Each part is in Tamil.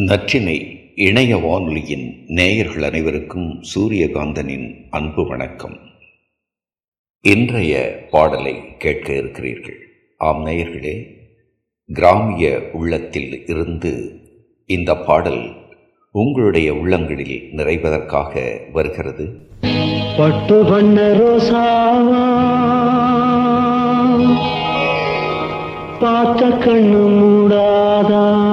நற்றினை இணைய வானொலியின் நேயர்கள் அனைவருக்கும் சூரியகாந்தனின் அன்பு வணக்கம். இன்றைய பாடலை கேட்க இருக்கிறீர்கள். ஆம் நேயர்களே கிராமிய உள்ளத்தில் இருந்து இந்த பாடல் உங்களுடைய உள்ளங்களில் நிறைவதற்காக வருகிறது. பட்டு பண்ண ரோசாவா பார்த்த கண்ணு மூடாதா?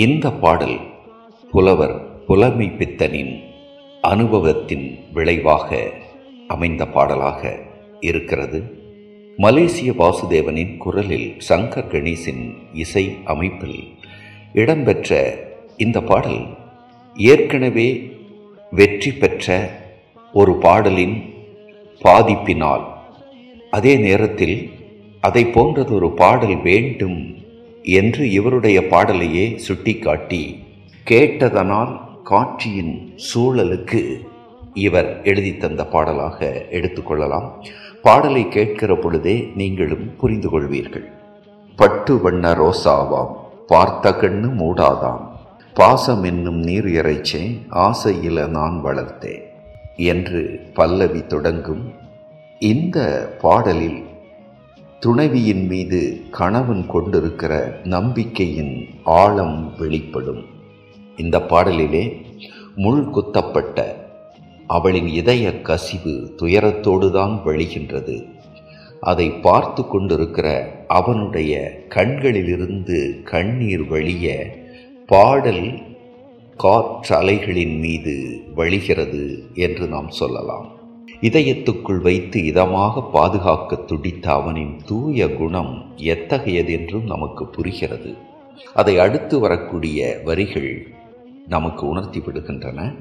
இந்த பாடல் புலவர் புலமை பித்தனின் அனுபவத்தின் விளைவாக அமைந்த பாடலாக இருக்கிறது. மலேசிய வாசுதேவனின் குரலில் சங்கர் கணேசின் இசை அமைப்பில் இடம்பெற்ற இந்த பாடல் ஏற்கனவே வெற்றி பெற்ற ஒரு பாடலின் பாதிப்பினால். அதே நேரத்தில் அதை போன்றதொரு பாடல் வேண்டும் என்று இவருடைய பாடலையே சுட்டிக்காட்டி கேட்டதனால் காட்சியின் சூழலுக்கு இவர் எழுதி தந்த பாடலாக எடுத்துக்கொள்ளலாம் பாடலை கேட்கிற பொழுதே நீங்களும் புரிந்து கொள்வீர்கள். பட்டு வண்ண ரோசாவாம் பார்த்த கண்ணு மூடாதாம் பாசம் என்னும் நீர் இறைச்சே ஆசையில நான் வளர்த்தேன் என்று பல்லவி தொடங்கும் இந்த பாடலில் துணைவியின் மீது கணவன் கொண்டிருக்கிற நம்பிக்கையின் ஆழம் வெளிப்படும். இந்த பாடலிலே முள் குத்தப்பட்ட அவளின் இதய கசிவு துயரத்தோடுதான் வழிகின்றது. அதை பார்த்து கொண்டிருக்கிற அவனுடைய கண்களிலிருந்து கண்ணீர் வழிய பாடல் காற்றலைகளின் மீது வழிகிறது என்று நாம் சொல்லலாம். இதயத்துக்குள் வைத்து இதமாக பாதுகாக்க துடித்த அவனின் தூய குணம் எத்தகையது என்றும் நமக்கு புரிகிறது. அதை அடுத்து வரக்கூடிய வரிகள் நமக்கு உணர்த்தி விடுகின்றன.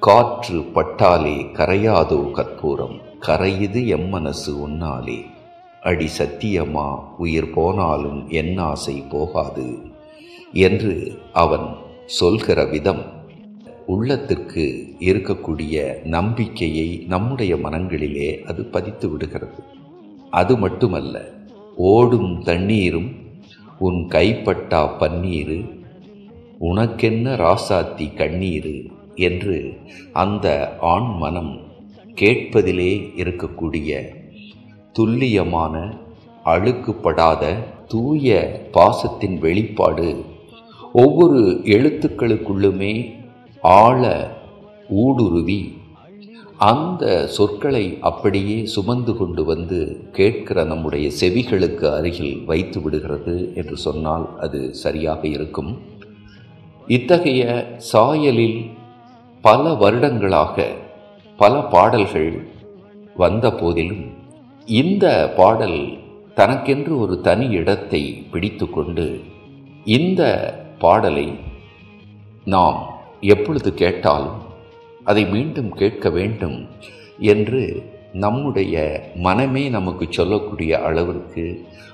காற்று பட்டாலே கரையாதோ கற்பூரம் கரையுது எம்மனசு உன்னாலே. அடி சத்தியமா உயிர் போனாலும் என் ஆசை போகாது என்று அவன் சொல்கிற விதம் உள்ளத்திற்கு இருக்கக்கூடிய நம்பிக்கையை நம்முடைய மனங்களிலே அது பதித்து விடுகிறது. அது மட்டுமல்ல ஓடும் தண்ணீரும் உன் கைப்பட்டா பன்னீரு உனக்கென்ன ராசாத்தி கண்ணீரு என்று அந்த ஆண் மனம் கேட்பதிலே இருக்கக்கூடிய துல்லியமான அழுக்குப்படாத தூய பாசத்தின் வெளிப்பாடு ஒவ்வொரு எழுத்துக்களுக்குள்ளுமே ஆழ ஊடுருவி அந்த சொற்களை அப்படியே சுமந்து கொண்டு வந்து கேட்கிற நம்முடைய செவிகளுக்கு அருகில் வைத்து விடுகிறது என்று சொன்னால் அது சரியாக இருக்கும். இத்தகைய சாயலில் பல வருடங்களாக பல பாடல்கள் வந்த போதிலும் இந்த பாடல் தனக்கென்று ஒரு தனி இடத்தை பிடித்து கொண்டு இந்த பாடலை நாம் எப்பொழுது கேட்டாலும் அதை மீண்டும் கேட்க வேண்டும் என்று நம்முடைய மனமே நமக்கு சொல்லக்கூடிய அளவிற்கு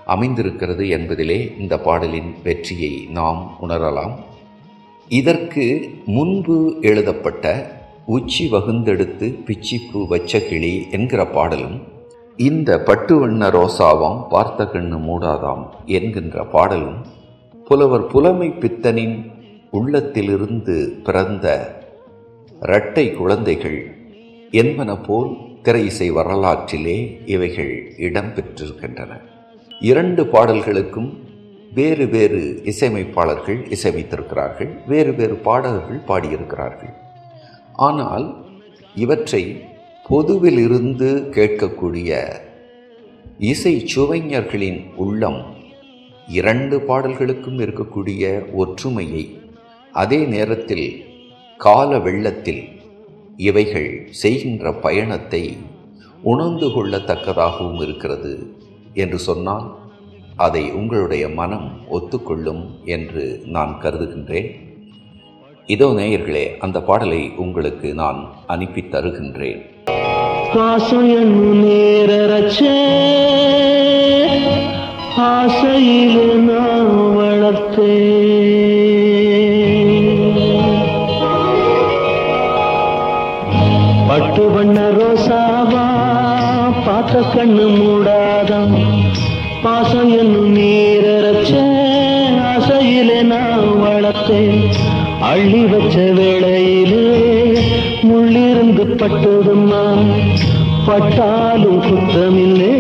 அமைந்திருக்கிறது என்பதிலே இந்த பாடலின் வெற்றியை நாம் உணரலாம். இதற்கு முன்பு எழுதப்பட்ட உச்சி வகுந்தெடுத்து பிச்சிப்பூ வச்ச கிளி என்கிற பாடலும் இந்த பட்டு வண்ண ரோசாவாம் பார்த்த கண்ணு மூடாதாம் என்கின்ற பாடலும் புலவர் புலமை பித்தனின் உள்ளத்திலிருந்து பிறந்த இரட்டை குழந்தைகள் என்பன போல் திரை இசை வரலாற்றிலே இவைகள் இடம்பெற்றிருக்கின்றன. இரண்டு பாடல்களுக்கும் வேறு வேறு இசையமைப்பாளர்கள் இசையமைத்திருக்கிறார்கள் வேறு வேறு பாடகர்கள் பாடியிருக்கிறார்கள். ஆனால் இவற்றை பொதுவில் இருந்து கேட்கக்கூடிய இசை சுவைஞர்களின் உள்ளம் இரண்டு பாடல்களுக்கும் இருக்கக்கூடிய ஒற்றுமையை அதே நேரத்தில் கால வெள்ளத்தில் இவைகள் செய்கின்ற பயணத்தை உணர்ந்து கொள்ளத்தக்கதாகவும் இருக்கிறது என்று சொன்னால் அதை உங்களுடைய மனம் ஒத்துக்கொள்ளும் என்று நான் கருதுகின்றேன். இதோ நேயர்களே அந்த பாடலை உங்களுக்கு நான் அனுப்பி தருகின்றேன். ஆசையிலே நான் பார்த்த கண்ணு மூடாதம். பாசம் என்னும் நீரச்ச ஆசையிலே நான் வளர்த்தேன். அள்ளி வச்ச வேளையிலே முள்ளிருந்து பட்டதும்மா பட்டாலும் குத்தமில்லே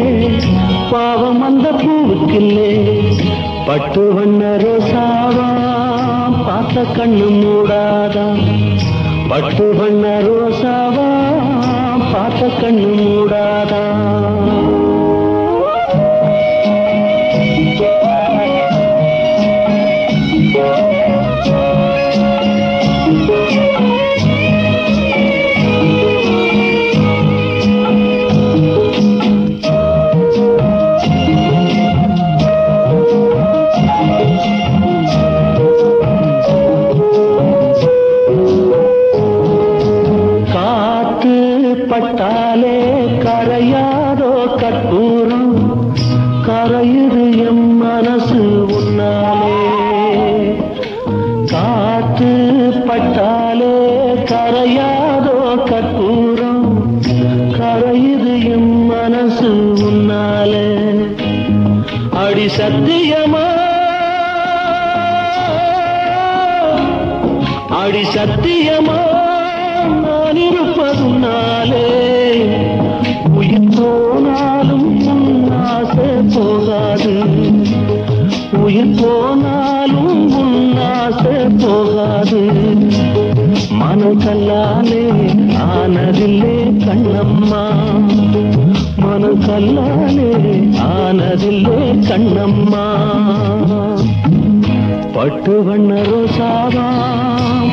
பாவம் அந்த பூவுக்கில்லே. பட்டு வண்ண ரோசாவா பார்த்த கண்ணு மூடாதான் பட்டு வண்ண ரோசாவா பார்த்த கண்ணு மூடாதா? பட்டாலே கரையாதோ கற்பூரம். கரையுது எம் மனசு உன்னாலே அடி சத்தியமா? அடி சத்தியமா? மனசல்லாலே ஆனதில்லே கண்ணம்மா. மனசல்லாலே ஆனதில்லே கண்ணம்மா. பட்டு வண்ண ரோசாவா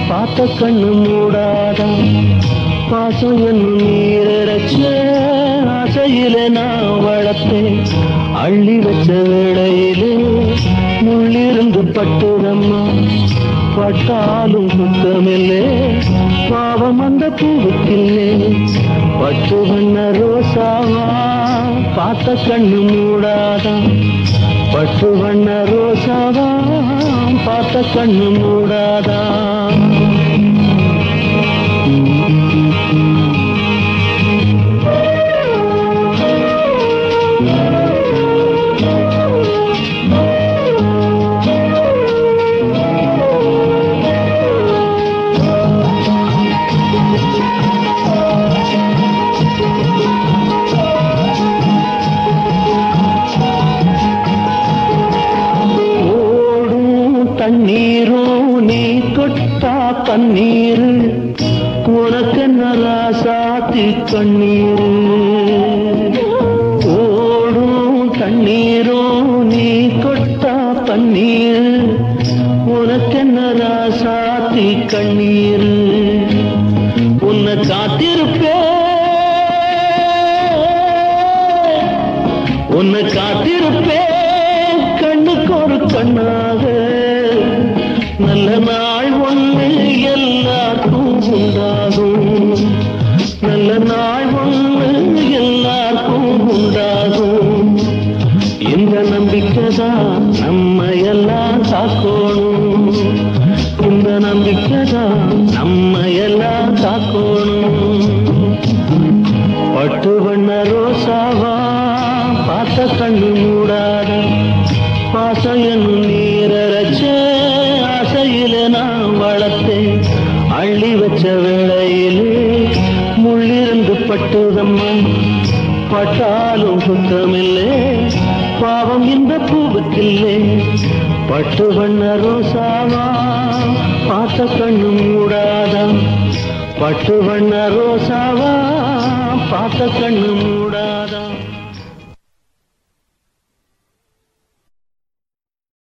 பார்த்த கண்ணு மூடாதா. பாசம் என்னும் நீரச்ச ஆசையில நான் வளர்த்தேன். அள்ளி வச்ச வேளையிலே முள்ளிருந்து பட்டுதம்மா. பட்டாலும் குத்தமில்லே பாவம் அந்த பூவுக்கில்லே பட்டு வண்ண ரோசாவா பார்த்த கண்ணு மூடாதா? பட்டு வண்ண ரோசாவா பார்த்த கண்ணு மூடாதா? தொட்டா தண்ணீர் உனக்கு நராசாத்தி கண்ணீர் ஓடும் தண்ணீரோ நீ கொட்டா தண்ணீர் உனக்கு நராசாத்தி கண்ணீர் உன்னை காத்திருப்பே. உன்னை காத்திருப்பே கண்ணுக்கு ஒரு கண்ணாக நல்ல நம்மையெல்லாம் நம்ம காக்கணும் இந்த நம்பிக்கை தான் நம்ம காக்கணும் பட்டு வண்ண ரோசாவா பார்த்த கண்ணு மூடாத பாசம் என்னும் நீரச்ச ஆசையில நான் வளர்த்தேன். அள்ளி வச்ச வேளையிலே முள்ளிருந்து பட்டுதம்மா பட்டாலும் சுத்தமில்லை பாவம் இந்த பூவுக்கில்லை. பட்டு வண்ண ரோசாவா பார்த்த கண்ணும் மூடாதா. பட்டு வண்ண ரோசாவா பார்த்த கண்ணும் மூடாதா